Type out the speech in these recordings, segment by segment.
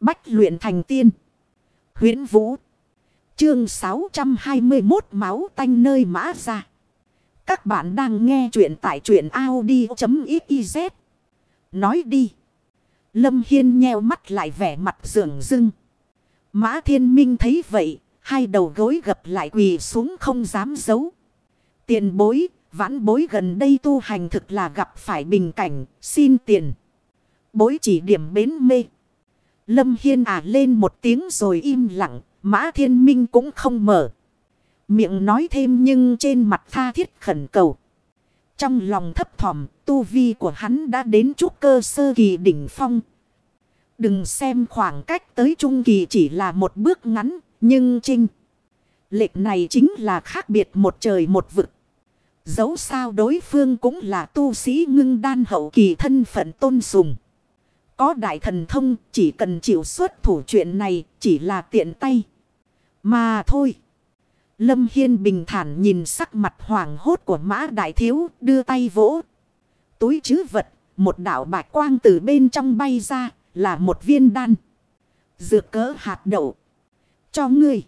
Bách luyện thành tiên. huyễn Vũ. Chương 621 máu tanh nơi mã ra. Các bạn đang nghe truyện tại truyện Audi.xyz. Nói đi. Lâm Hiên nheo mắt lại vẻ mặt dường dưng. Mã thiên minh thấy vậy. Hai đầu gối gập lại quỳ xuống không dám giấu. Tiền bối, vãn bối gần đây tu hành thực là gặp phải bình cảnh, xin tiền. Bối chỉ điểm bến mê. Lâm Hiên à lên một tiếng rồi im lặng, Mã Thiên Minh cũng không mở. Miệng nói thêm nhưng trên mặt tha thiết khẩn cầu. Trong lòng thấp thỏm, tu vi của hắn đã đến chút cơ sơ kỳ đỉnh phong. Đừng xem khoảng cách tới trung kỳ chỉ là một bước ngắn, nhưng trinh. Lệch này chính là khác biệt một trời một vực. Dẫu sao đối phương cũng là tu sĩ ngưng đan hậu kỳ thân phận tôn sùng. Có đại thần thông chỉ cần chịu xuất thủ chuyện này chỉ là tiện tay. Mà thôi. Lâm Hiên bình thản nhìn sắc mặt hoàng hốt của mã đại thiếu đưa tay vỗ. Túi chứ vật, một đạo bạch quang từ bên trong bay ra là một viên đan. Dược cỡ hạt đậu. Cho ngươi.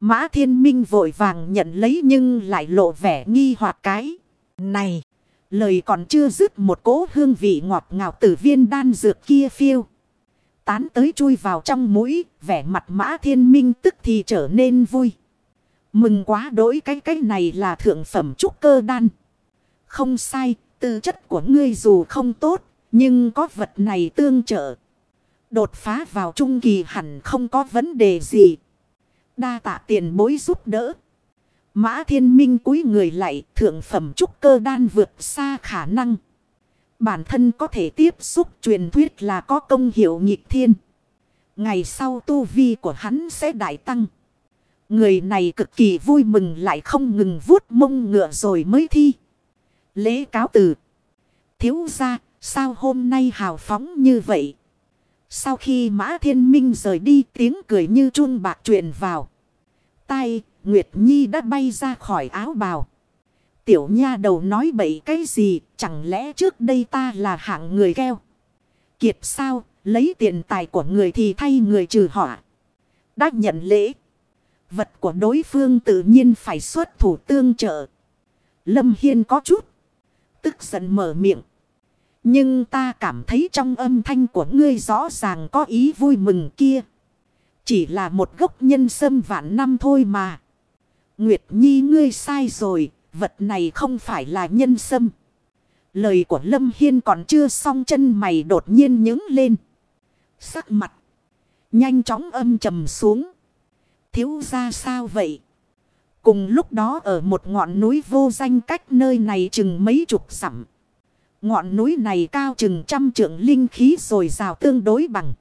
Mã thiên minh vội vàng nhận lấy nhưng lại lộ vẻ nghi hoặc cái. Này. Lời còn chưa dứt một cỗ hương vị ngọt ngào từ viên đan dược kia phiêu. Tán tới chui vào trong mũi, vẻ mặt mã thiên minh tức thì trở nên vui. Mừng quá đối cái cái này là thượng phẩm trúc cơ đan. Không sai, tư chất của ngươi dù không tốt, nhưng có vật này tương trợ. Đột phá vào trung kỳ hẳn không có vấn đề gì. Đa tạ tiền bối giúp đỡ. Mã thiên minh cúi người lại thượng phẩm trúc cơ đan vượt xa khả năng. Bản thân có thể tiếp xúc truyền thuyết là có công hiệu nghịch thiên. Ngày sau tu vi của hắn sẽ đại tăng. Người này cực kỳ vui mừng lại không ngừng vuốt mông ngựa rồi mới thi. Lễ cáo từ. Thiếu ra, sao hôm nay hào phóng như vậy? Sau khi Mã Thiên Minh rời đi tiếng cười như chun bạc truyền vào. tay. Nguyệt Nhi đã bay ra khỏi áo bào. Tiểu nha đầu nói bậy cái gì, chẳng lẽ trước đây ta là hạng người keo. Kiệt sao, lấy tiền tài của người thì thay người trừ họa. Đã nhận lễ. Vật của đối phương tự nhiên phải xuất thủ tương trợ. Lâm Hiên có chút. Tức giận mở miệng. Nhưng ta cảm thấy trong âm thanh của ngươi rõ ràng có ý vui mừng kia. Chỉ là một gốc nhân sâm vạn năm thôi mà. Nguyệt Nhi ngươi sai rồi, vật này không phải là nhân sâm. Lời của Lâm Hiên còn chưa xong chân mày đột nhiên nhứng lên. Sắc mặt. Nhanh chóng âm trầm xuống. Thiếu ra sao vậy? Cùng lúc đó ở một ngọn núi vô danh cách nơi này chừng mấy chục dặm. Ngọn núi này cao chừng trăm trượng linh khí rồi rào tương đối bằng.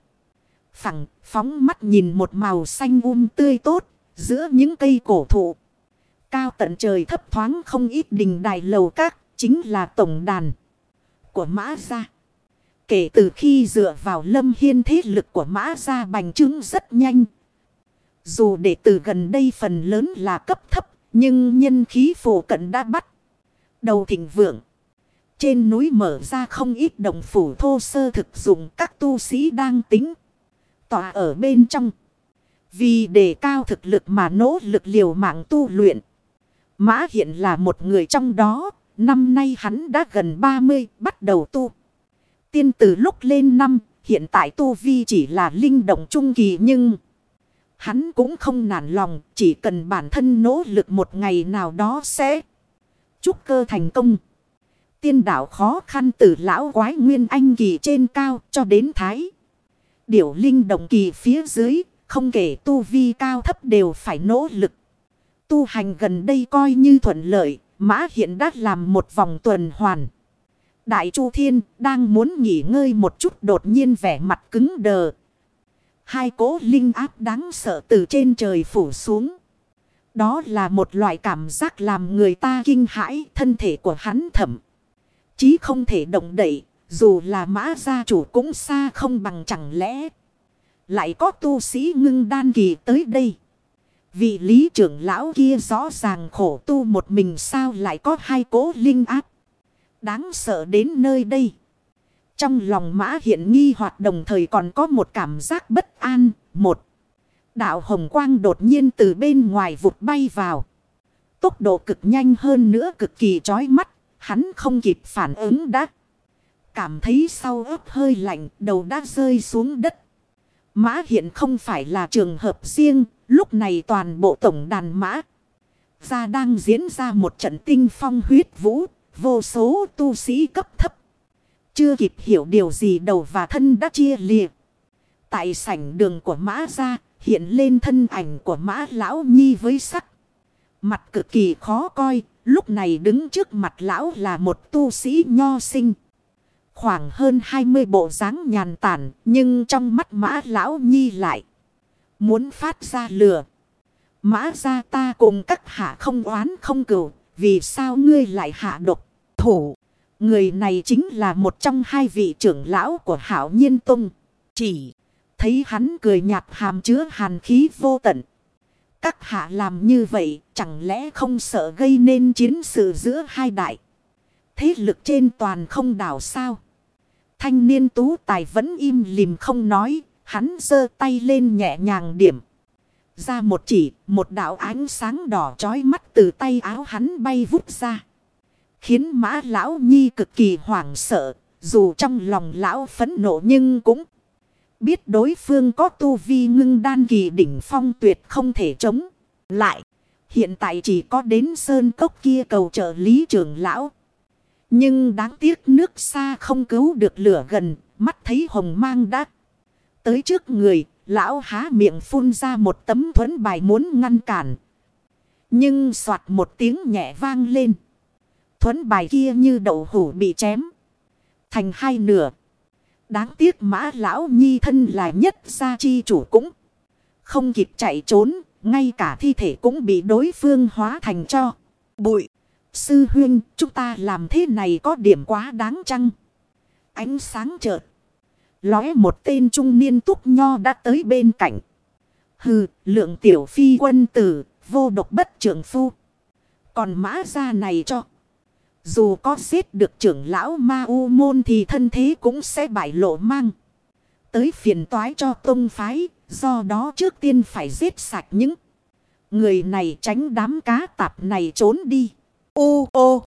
Phẳng phóng mắt nhìn một màu xanh um tươi tốt giữa những cây cổ thụ. Cao tận trời thấp thoáng không ít đình đài lầu các, chính là tổng đàn của mã gia. Kể từ khi dựa vào lâm hiên thế lực của mã gia bành trướng rất nhanh. Dù đệ tử gần đây phần lớn là cấp thấp, nhưng nhân khí phổ cận đã bắt. Đầu thịnh vượng. Trên núi mở ra không ít đồng phủ thô sơ thực dụng các tu sĩ đang tính. Tòa ở bên trong. Vì đề cao thực lực mà nỗ lực liều mạng tu luyện. Mã hiện là một người trong đó. Năm nay hắn đã gần 30 bắt đầu tu. Tiên từ lúc lên năm hiện tại tu vi chỉ là linh động trung kỳ nhưng... Hắn cũng không nản lòng, chỉ cần bản thân nỗ lực một ngày nào đó sẽ chúc cơ thành công tiên đạo khó khăn từ lão quái nguyên anh kỳ trên cao cho đến thái. Điểu linh động kỳ phía dưới, không kể tu vi cao thấp đều phải nỗ lực. Tu hành gần đây coi như thuận lợi, mã hiện đã làm một vòng tuần hoàn. Đại Chu Thiên đang muốn nghỉ ngơi một chút đột nhiên vẻ mặt cứng đờ. Hai cố linh áp đáng sợ từ trên trời phủ xuống. Đó là một loại cảm giác làm người ta kinh hãi thân thể của hắn thẩm. Chí không thể động đậy, dù là mã gia chủ cũng xa không bằng chẳng lẽ. Lại có tu sĩ ngưng đan kỳ tới đây. Vị lý trưởng lão kia rõ ràng khổ tu một mình sao lại có hai cố linh áp. Đáng sợ đến nơi đây. Trong lòng mã hiện nghi hoạt đồng thời còn có một cảm giác bất an. Một. Đạo hồng quang đột nhiên từ bên ngoài vụt bay vào. Tốc độ cực nhanh hơn nữa cực kỳ chói mắt. Hắn không kịp phản ứng đã. Cảm thấy sau ớt hơi lạnh, đầu đã rơi xuống đất. Mã hiện không phải là trường hợp riêng. Lúc này toàn bộ tổng đàn mã. Ra đang diễn ra một trận tinh phong huyết vũ. Vô số tu sĩ cấp thấp. Chưa kịp hiểu điều gì đầu và thân đã chia liệt. Tại sảnh đường của mã ra hiện lên thân ảnh của mã lão nhi với sắc. Mặt cực kỳ khó coi. Lúc này đứng trước mặt lão là một tu sĩ nho sinh. Khoảng hơn 20 bộ dáng nhàn tản. Nhưng trong mắt mã lão nhi lại. Muốn phát ra lửa. Mã ra ta cùng các hạ không oán không cửu, Vì sao ngươi lại hạ độc thủ. Người này chính là một trong hai vị trưởng lão của Hảo Nhiên Tông. Chỉ thấy hắn cười nhạt hàm chứa hàn khí vô tận. Các hạ làm như vậy chẳng lẽ không sợ gây nên chiến sự giữa hai đại. Thế lực trên toàn không đảo sao. Thanh niên tú tài vẫn im lìm không nói. Hắn giơ tay lên nhẹ nhàng điểm. Ra một chỉ, một đạo ánh sáng đỏ trói mắt từ tay áo hắn bay vút ra. Khiến mã lão nhi cực kỳ hoảng sợ. Dù trong lòng lão phấn nộ nhưng cũng biết đối phương có tu vi ngưng đan kỳ đỉnh phong tuyệt không thể chống lại. Hiện tại chỉ có đến sơn cốc kia cầu trợ lý trưởng lão. Nhưng đáng tiếc nước xa không cứu được lửa gần, mắt thấy hồng mang đắt tới trước người, lão há miệng phun ra một tấm thuẫn bài muốn ngăn cản. Nhưng soạt một tiếng nhẹ vang lên thuẫn bài kia như đậu hủ bị chém. Thành hai nửa. Đáng tiếc mã lão nhi thân là nhất gia chi chủ cũng. Không kịp chạy trốn. Ngay cả thi thể cũng bị đối phương hóa thành cho. Bụi. Sư huyên chúng ta làm thế này có điểm quá đáng chăng? Ánh sáng chợt. Lóe một tên trung niên túc nho đã tới bên cạnh. Hừ, lượng tiểu phi quân tử, vô độc bất trưởng phu. Còn mã ra này cho. Dù có giết được trưởng lão ma u môn thì thân thế cũng sẽ bại lộ mang. Tới phiền toái cho tông phái, do đó trước tiên phải giết sạch những người này tránh đám cá tạp này trốn đi. Ô ô!